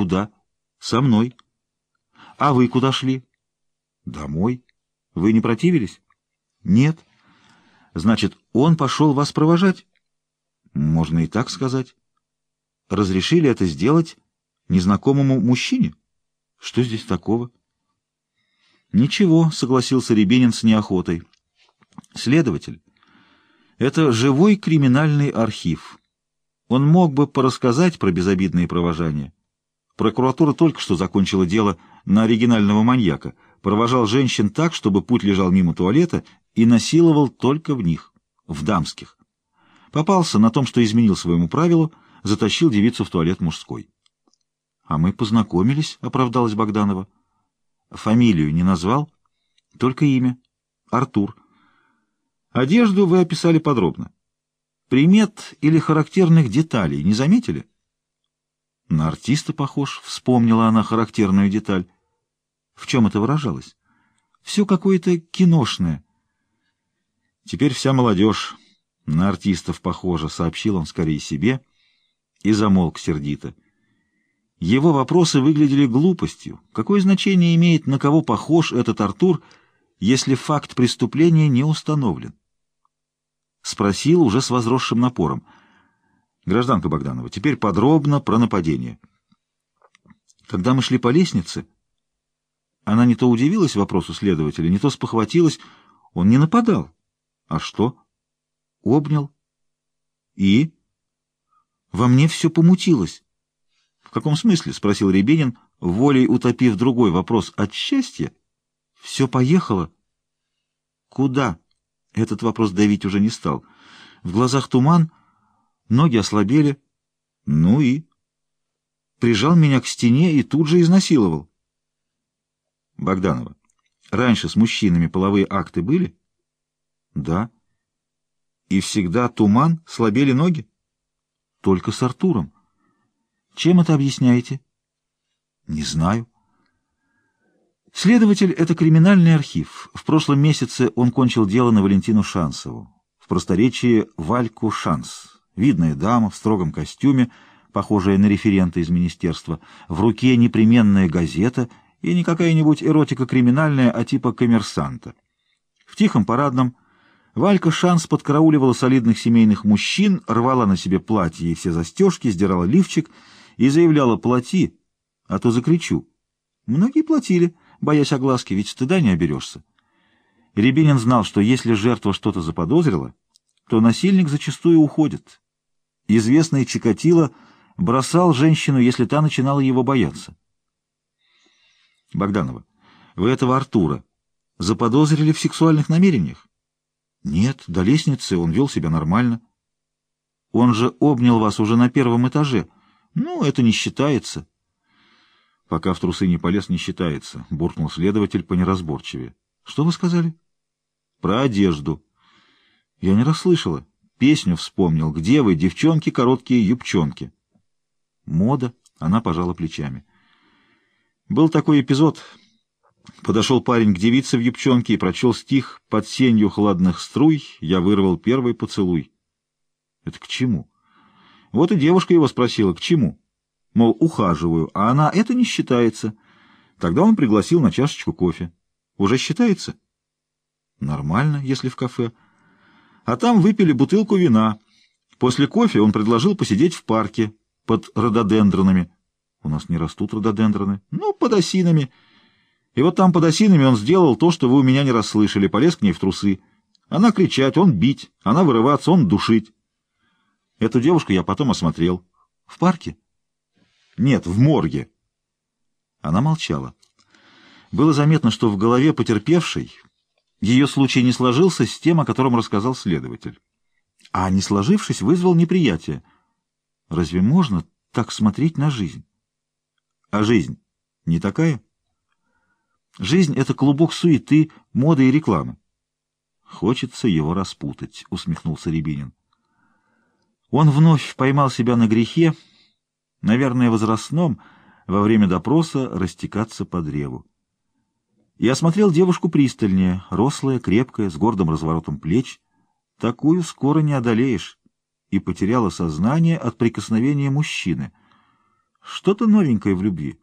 Куда? Со мной. А вы куда шли? Домой. Вы не противились? Нет. Значит, он пошел вас провожать? Можно и так сказать. Разрешили это сделать незнакомому мужчине? Что здесь такого? Ничего, согласился Рябинин с неохотой. Следователь, это живой криминальный архив. Он мог бы порассказать про безобидные провожания. Прокуратура только что закончила дело на оригинального маньяка, провожал женщин так, чтобы путь лежал мимо туалета, и насиловал только в них, в дамских. Попался на том, что изменил своему правилу, затащил девицу в туалет мужской. — А мы познакомились, — оправдалась Богданова. — Фамилию не назвал, только имя. Артур. Одежду вы описали подробно. Примет или характерных деталей не заметили? На артиста похож, вспомнила она характерную деталь. В чем это выражалось? Все какое-то киношное. Теперь вся молодежь на артистов похожа, сообщил он скорее себе и замолк сердито. Его вопросы выглядели глупостью. Какое значение имеет, на кого похож этот Артур, если факт преступления не установлен? Спросил уже с возросшим напором. Гражданка Богданова, теперь подробно про нападение. Когда мы шли по лестнице, она не то удивилась вопросу следователя, не то спохватилась. Он не нападал. А что? Обнял. И? Во мне все помутилось. В каком смысле? — спросил Рябинин, волей утопив другой вопрос. От счастья? Все поехало? Куда? Этот вопрос давить уже не стал. В глазах туман, ноги ослабели. Ну и? Прижал меня к стене и тут же изнасиловал. Богданова. Раньше с мужчинами половые акты были? Да. И всегда туман, слабели ноги? Только с Артуром. Чем это объясняете? Не знаю. Следователь — это криминальный архив. В прошлом месяце он кончил дело на Валентину Шансову. В просторечии Вальку Шанс. Видная дама в строгом костюме, похожая на референта из министерства. В руке непременная газета и не какая-нибудь эротика криминальная, а типа коммерсанта. В тихом парадном Валька Шанс подкарауливала солидных семейных мужчин, рвала на себе платье и все застежки, сдирала лифчик и заявляла «плати, а то закричу». Многие платили — боясь огласки, ведь стыда не оберешься. Рябинин знал, что если жертва что-то заподозрила, то насильник зачастую уходит. Известный Чикатило бросал женщину, если та начинала его бояться. Богданова, вы этого Артура заподозрили в сексуальных намерениях? Нет, до лестницы он вел себя нормально. Он же обнял вас уже на первом этаже. Ну, это не считается. Пока в трусы не полез, не считается, — буркнул следователь по неразборчивее. — Что вы сказали? — Про одежду. — Я не расслышала. Песню вспомнил. Где вы, девчонки, короткие юбчонки? Мода. Она пожала плечами. Был такой эпизод. Подошел парень к девице в юбчонке и прочел стих «Под сенью хладных струй я вырвал первый поцелуй». Это к чему? Вот и девушка его спросила, к чему? Мол, ухаживаю, а она это не считается. Тогда он пригласил на чашечку кофе. Уже считается? Нормально, если в кафе. А там выпили бутылку вина. После кофе он предложил посидеть в парке под рододендронами. У нас не растут рододендроны. Ну, под осинами. И вот там под осинами он сделал то, что вы у меня не расслышали. Полез к ней в трусы. Она кричать, он бить. Она вырываться, он душить. Эту девушку я потом осмотрел. В парке? Нет, в морге. Она молчала. Было заметно, что в голове потерпевшей ее случай не сложился с тем, о котором рассказал следователь. А не сложившись, вызвал неприятие. Разве можно так смотреть на жизнь? А жизнь не такая? Жизнь — это клубок суеты, моды и рекламы. Хочется его распутать, — усмехнулся Рябинин. Он вновь поймал себя на грехе, — наверное, возрастном, во время допроса растекаться по древу. Я осмотрел девушку пристальнее, рослая, крепкая, с гордым разворотом плеч. Такую скоро не одолеешь. И потеряла сознание от прикосновения мужчины. Что-то новенькое в любви.